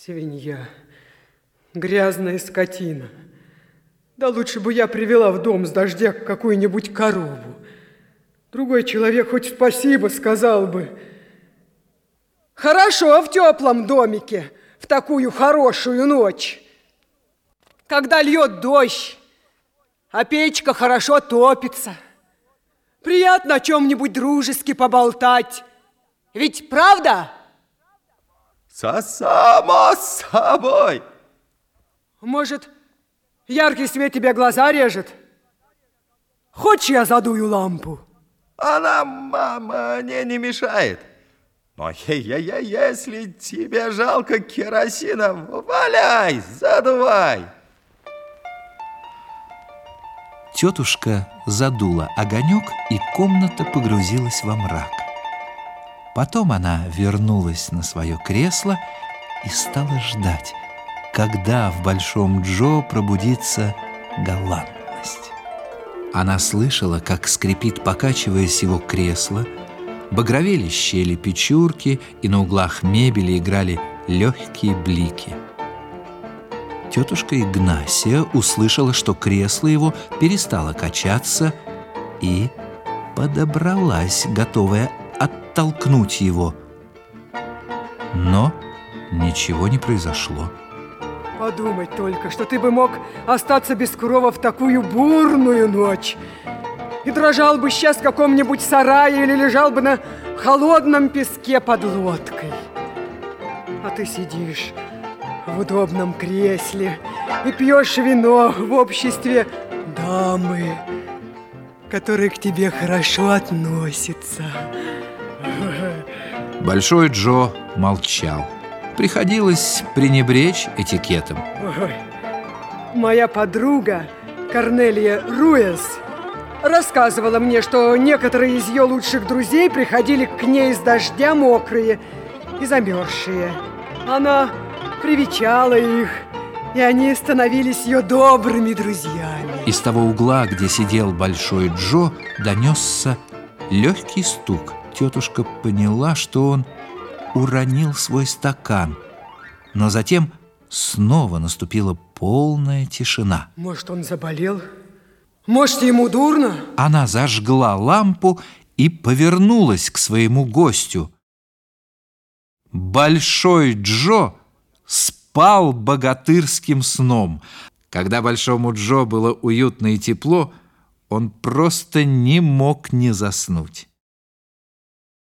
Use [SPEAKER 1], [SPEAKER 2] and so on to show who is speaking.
[SPEAKER 1] Свинья, грязная скотина. Да лучше бы я привела в дом с дождя какую-нибудь корову. Другой человек хоть спасибо сказал бы. Хорошо в теплом домике в такую хорошую ночь. Когда льет дождь, а печка хорошо топится. Приятно о чем-нибудь дружески поболтать. Ведь правда?
[SPEAKER 2] Со само собой.
[SPEAKER 1] Может, яркий свет тебе глаза режет? Хочешь, я задую лампу?
[SPEAKER 2] Она, мама, мне не мешает. Но я, я, я, если тебе жалко керосина, валяй, задувай.
[SPEAKER 3] Тетушка задула огонек, и комната погрузилась во мрак. Потом она вернулась на свое кресло и стала ждать, когда в Большом Джо пробудится галантность. Она слышала, как скрипит, покачиваясь его кресло, багровели щели печурки, и на углах мебели играли легкие блики – тетушка Игнасия услышала, что кресло его перестало качаться и подобралась, готовая оттолкнуть его. Но ничего не произошло.
[SPEAKER 1] Подумать только, что ты бы мог остаться без крова в такую бурную ночь. И дрожал бы сейчас в каком-нибудь сарае или лежал бы на холодном песке под лодкой. А ты сидишь в удобном кресле и пьешь вино в обществе дамы, которая к тебе хорошо относится.
[SPEAKER 3] Большой Джо молчал. Приходилось пренебречь этикетом.
[SPEAKER 1] Ой, моя подруга Корнелия Руэс рассказывала мне, что некоторые из ее лучших друзей приходили к ней из дождя мокрые и замерзшие. Она привечала их, и они становились ее добрыми друзьями.
[SPEAKER 3] Из того угла, где сидел Большой Джо, донесся легкий стук. Тетушка поняла, что он уронил свой стакан. Но затем снова наступила полная тишина.
[SPEAKER 1] Может, он заболел? Может, ему дурно?
[SPEAKER 3] Она зажгла лампу и повернулась к своему гостю. Большой Джо спал богатырским сном. Когда Большому Джо было уютно и тепло, он просто не мог не заснуть.